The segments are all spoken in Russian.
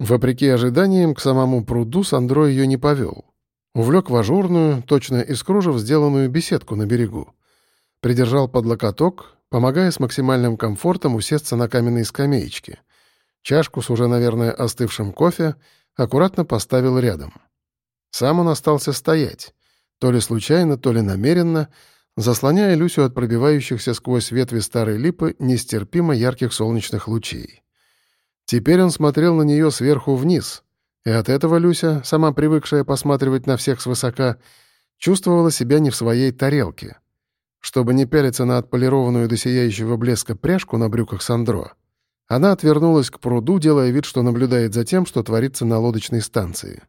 Вопреки ожиданиям, к самому пруду Сандро ее не повел. Увлек в ажурную, точно из кружев сделанную беседку на берегу. Придержал под локоток, помогая с максимальным комфортом усесться на каменной скамеечке. Чашку с уже, наверное, остывшим кофе аккуратно поставил рядом. Сам он остался стоять, то ли случайно, то ли намеренно, заслоняя Люсю от пробивающихся сквозь ветви старой липы нестерпимо ярких солнечных лучей. Теперь он смотрел на нее сверху вниз, и от этого Люся, сама привыкшая посматривать на всех свысока, чувствовала себя не в своей тарелке. Чтобы не пялиться на отполированную до сияющего блеска пряжку на брюках Сандро, она отвернулась к пруду, делая вид, что наблюдает за тем, что творится на лодочной станции.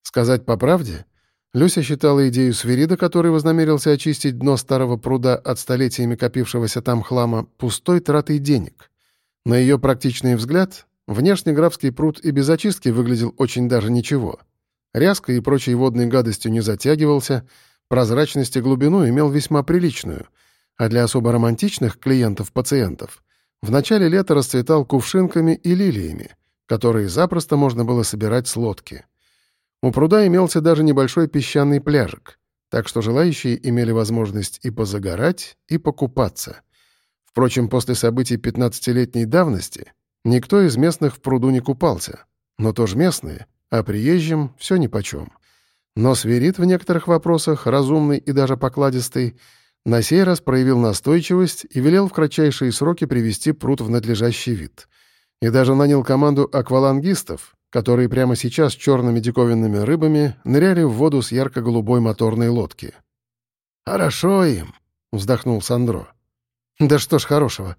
Сказать по правде, Люся считала идею Сверида, который вознамерился очистить дно старого пруда от столетиями копившегося там хлама, пустой тратой денег. На ее практичный взгляд, внешне графский пруд и без очистки выглядел очень даже ничего. Ряской и прочей водной гадостью не затягивался, прозрачность и глубину имел весьма приличную, а для особо романтичных клиентов-пациентов в начале лета расцветал кувшинками и лилиями, которые запросто можно было собирать с лодки. У пруда имелся даже небольшой песчаный пляжик, так что желающие имели возможность и позагорать, и покупаться. Впрочем, после событий 15-летней давности никто из местных в пруду не купался, но тоже местные, а приезжим все нипочем. Но свирит в некоторых вопросах, разумный и даже покладистый, на сей раз проявил настойчивость и велел в кратчайшие сроки привести пруд в надлежащий вид. И даже нанял команду аквалангистов, которые прямо сейчас черными диковинными рыбами ныряли в воду с ярко-голубой моторной лодки. «Хорошо им», — вздохнул Сандро. «Да что ж хорошего».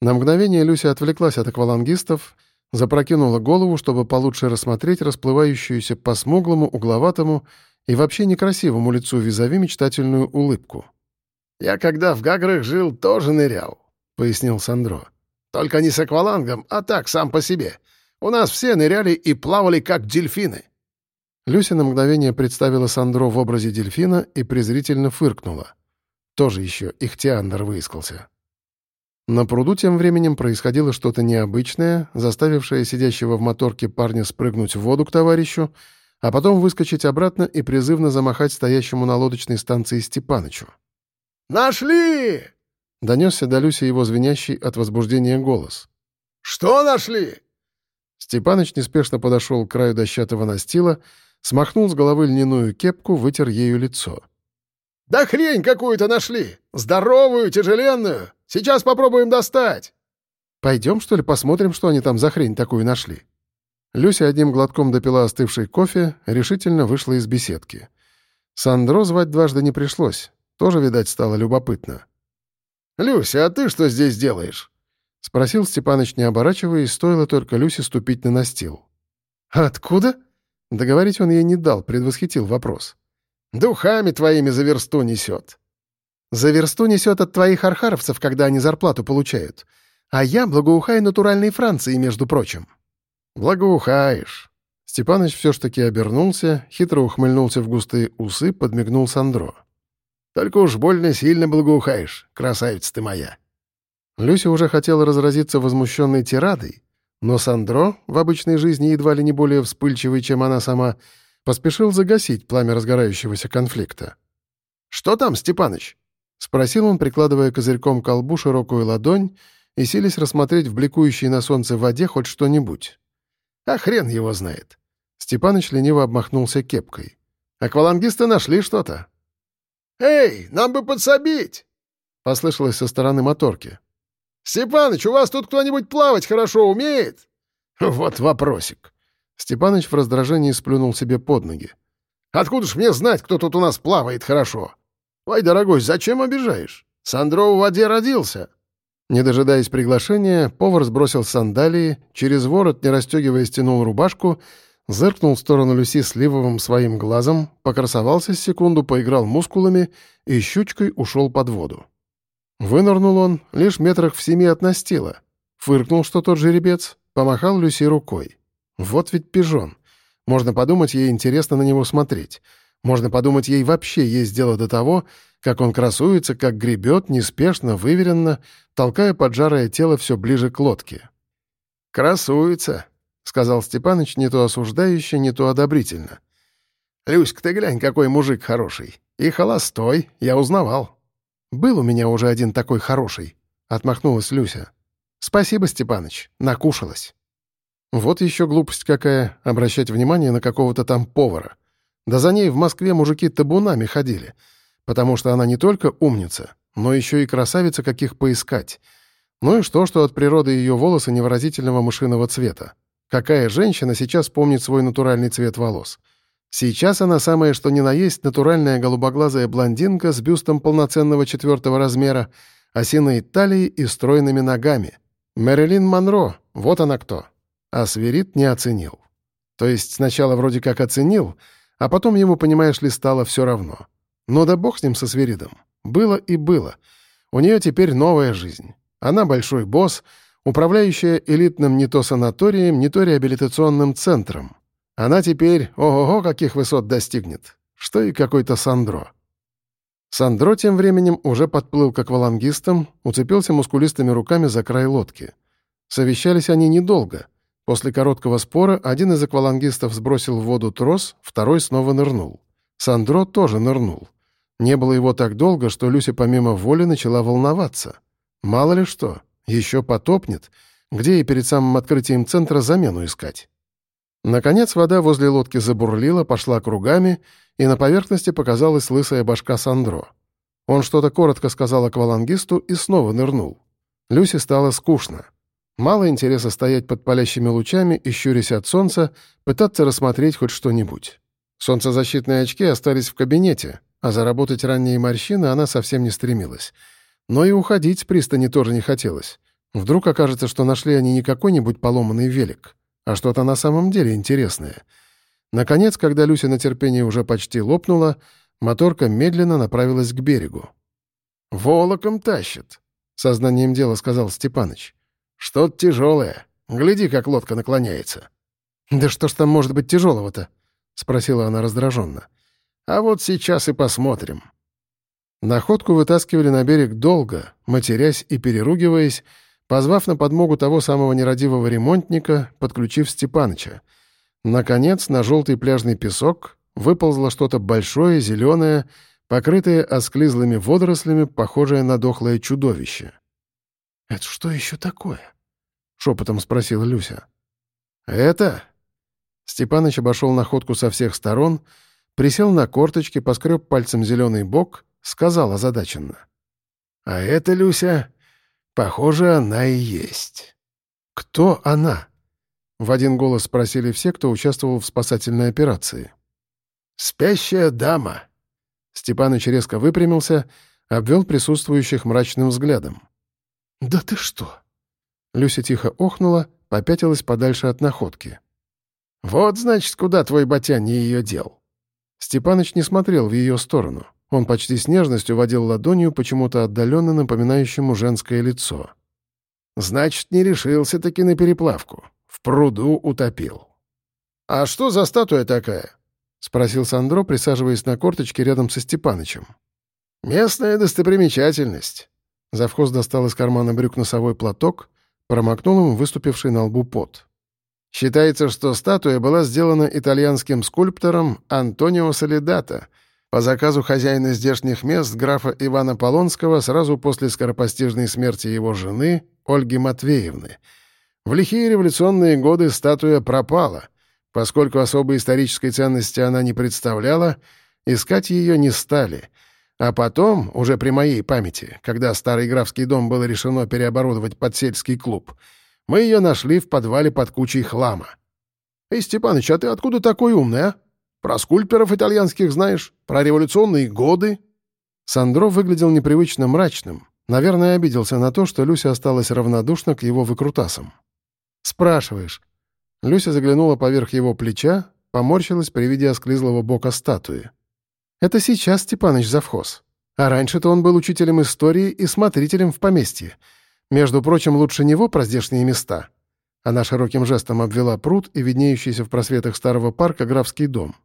На мгновение Люся отвлеклась от аквалангистов, запрокинула голову, чтобы получше рассмотреть расплывающуюся по смуглому, угловатому и вообще некрасивому лицу визави мечтательную улыбку. «Я когда в Гаграх жил, тоже нырял», — пояснил Сандро. «Только не с аквалангом, а так, сам по себе. У нас все ныряли и плавали, как дельфины». Люся на мгновение представила Сандро в образе дельфина и презрительно фыркнула. Тоже еще Ихтиандр выискался. На пруду тем временем происходило что-то необычное, заставившее сидящего в моторке парня спрыгнуть в воду к товарищу, а потом выскочить обратно и призывно замахать стоящему на лодочной станции Степанычу. «Нашли!» — донесся до Люси его звенящий от возбуждения голос. «Что нашли?» Степаныч неспешно подошел к краю дощатого настила, смахнул с головы льняную кепку, вытер ею лицо. «Да хрень какую-то нашли! Здоровую, тяжеленную! Сейчас попробуем достать!» «Пойдем, что ли, посмотрим, что они там за хрень такую нашли?» Люся одним глотком допила остывший кофе, решительно вышла из беседки. Сандро звать дважды не пришлось, тоже, видать, стало любопытно. «Люся, а ты что здесь делаешь?» — спросил Степаныч, не оборачиваясь, стоило только Люсе ступить на настил. «Откуда?» — договорить он ей не дал, предвосхитил вопрос. «Духами твоими за версту несет». «За версту несет от твоих архаровцев, когда они зарплату получают. А я благоухаю натуральной Франции, между прочим». «Благоухаешь». Степаныч все ж таки обернулся, хитро ухмыльнулся в густые усы, подмигнул Сандро. «Только уж больно сильно благоухаешь, красавица ты моя». Люся уже хотела разразиться возмущенной тирадой, но Сандро, в обычной жизни едва ли не более вспыльчивый, чем она сама, поспешил загасить пламя разгорающегося конфликта. «Что там, Степаныч?» — спросил он, прикладывая козырьком к колбу широкую ладонь и силясь рассмотреть в бликующей на солнце воде хоть что-нибудь. «А хрен его знает!» Степаныч лениво обмахнулся кепкой. «Аквалангисты нашли что-то». «Эй, нам бы подсобить!» — послышалось со стороны моторки. «Степаныч, у вас тут кто-нибудь плавать хорошо умеет?» «Вот вопросик». Степаныч в раздражении сплюнул себе под ноги. «Откуда ж мне знать, кто тут у нас плавает хорошо?» «Ой, дорогой, зачем обижаешь? Сандро в воде родился». Не дожидаясь приглашения, повар сбросил сандалии, через ворот, не расстегивая, стянул рубашку, зыркнул в сторону Люси сливовым своим глазом, покрасовался секунду, поиграл мускулами и щучкой ушел под воду. Вынырнул он лишь метрах в семи от настила. Фыркнул, что тот жеребец, помахал Люси рукой. Вот ведь пижон. Можно подумать, ей интересно на него смотреть. Можно подумать, ей вообще есть дело до того, как он красуется, как гребет, неспешно, выверенно, толкая поджарое тело все ближе к лодке. «Красуется», —— сказал Степаныч не то осуждающе, не то одобрительно. «Люська, ты глянь, какой мужик хороший. И холостой, я узнавал». «Был у меня уже один такой хороший», — отмахнулась Люся. «Спасибо, Степаныч, накушалась». Вот еще глупость какая — обращать внимание на какого-то там повара. Да за ней в Москве мужики табунами ходили, потому что она не только умница, но еще и красавица, каких поискать. Ну и что, что от природы ее волосы невыразительного мышиного цвета. Какая женщина сейчас помнит свой натуральный цвет волос? Сейчас она самая что ни на есть натуральная голубоглазая блондинка с бюстом полноценного четвертого размера, осиной талией и стройными ногами. Мэрилин Монро, вот она кто. А Сверид не оценил. То есть сначала вроде как оценил, а потом ему, понимаешь ли, стало все равно. Но да бог с ним со Сверидом. Было и было. У нее теперь новая жизнь. Она большой босс, управляющая элитным не то санаторием, не то реабилитационным центром. Она теперь, ого-го, каких высот достигнет. Что и какой-то Сандро. Сандро тем временем уже подплыл к аквалангистам, уцепился мускулистыми руками за край лодки. Совещались они недолго. После короткого спора один из аквалангистов сбросил в воду трос, второй снова нырнул. Сандро тоже нырнул. Не было его так долго, что Люся помимо воли начала волноваться. Мало ли что, еще потопнет, где и перед самым открытием центра замену искать. Наконец вода возле лодки забурлила, пошла кругами, и на поверхности показалась лысая башка Сандро. Он что-то коротко сказал аквалангисту и снова нырнул. Люсе стало скучно. Мало интереса стоять под палящими лучами и, щурясь от солнца, пытаться рассмотреть хоть что-нибудь. Солнцезащитные очки остались в кабинете, а заработать ранние морщины она совсем не стремилась. Но и уходить с пристани тоже не хотелось. Вдруг окажется, что нашли они не какой-нибудь поломанный велик, а что-то на самом деле интересное. Наконец, когда Люся на терпении уже почти лопнула, моторка медленно направилась к берегу. «Волоком тащит», — сознанием дела сказал Степаныч. «Что-то тяжелое. Гляди, как лодка наклоняется». «Да что ж там может быть тяжелого-то?» — спросила она раздраженно. А вот сейчас и посмотрим». Находку вытаскивали на берег долго, матерясь и переругиваясь, позвав на подмогу того самого нерадивого ремонтника, подключив Степаныча. Наконец, на желтый пляжный песок выползло что-то большое, зеленое, покрытое осклизлыми водорослями, похожее на дохлое чудовище. «Это что еще такое?» — шепотом спросила Люся. «Это?» Степаныч обошел находку со всех сторон — присел на корточки, поскреб пальцем зеленый бок, сказал озадаченно. «А это, Люся, похоже, она и есть». «Кто она?» — в один голос спросили все, кто участвовал в спасательной операции. «Спящая дама». Степаныч резко выпрямился, обвел присутствующих мрачным взглядом. «Да ты что?» Люся тихо охнула, попятилась подальше от находки. «Вот, значит, куда твой батя не ее дел». Степаныч не смотрел в ее сторону. Он почти с нежностью водил ладонью почему-то отдаленно напоминающему женское лицо. «Значит, не решился-таки на переплавку. В пруду утопил». «А что за статуя такая?» — спросил Сандро, присаживаясь на корточке рядом со Степанычем. «Местная достопримечательность». Завхоз достал из кармана брюк носовой платок, промокнул им выступивший на лбу пот. Считается, что статуя была сделана итальянским скульптором Антонио Солидата по заказу хозяина здешних мест графа Ивана Полонского сразу после скоропостижной смерти его жены Ольги Матвеевны. В лихие революционные годы статуя пропала. Поскольку особой исторической ценности она не представляла, искать ее не стали. А потом, уже при моей памяти, когда старый графский дом было решено переоборудовать под сельский клуб — мы ее нашли в подвале под кучей хлама. «Эй, Степаныч, а ты откуда такой умный, а? Про скульпторов итальянских знаешь? Про революционные годы?» Сандро выглядел непривычно мрачным. Наверное, обиделся на то, что Люся осталась равнодушна к его выкрутасам. «Спрашиваешь». Люся заглянула поверх его плеча, поморщилась при виде осклизлого бока статуи. «Это сейчас Степаныч завхоз. А раньше-то он был учителем истории и смотрителем в поместье. Между прочим, лучше него про здешние места». Она широким жестом обвела пруд и виднеющийся в просветах старого парка графский дом.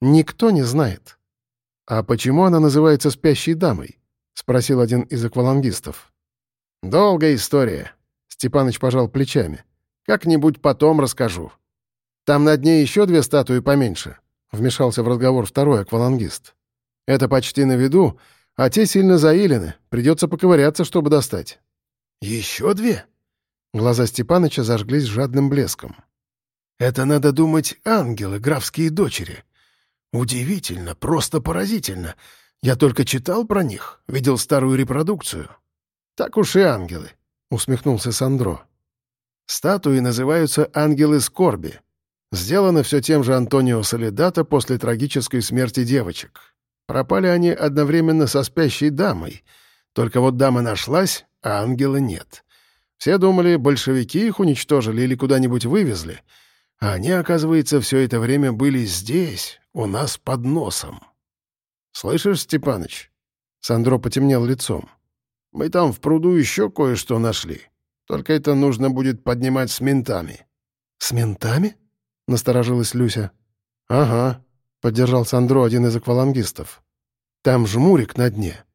«Никто не знает». «А почему она называется спящей дамой?» — спросил один из аквалангистов. «Долгая история», — Степаныч пожал плечами. «Как-нибудь потом расскажу. Там на дне еще две статуи поменьше», — вмешался в разговор второй аквалангист. «Это почти на виду, а те сильно заилены, придется поковыряться, чтобы достать». «Еще две?» Глаза Степаныча зажглись жадным блеском. «Это, надо думать, ангелы, графские дочери. Удивительно, просто поразительно. Я только читал про них, видел старую репродукцию». «Так уж и ангелы», — усмехнулся Сандро. «Статуи называются «ангелы скорби». Сделано все тем же Антонио Солидата после трагической смерти девочек. Пропали они одновременно со спящей дамой. Только вот дама нашлась, а ангела нет. Все думали, большевики их уничтожили или куда-нибудь вывезли. А они, оказывается, все это время были здесь, у нас под носом. «Слышишь, Степаныч?» Сандро потемнел лицом. «Мы там в пруду еще кое-что нашли. Только это нужно будет поднимать с ментами». «С ментами?» — насторожилась Люся. «Ага», — поддержал Сандро один из аквалангистов. «Там жмурик на дне.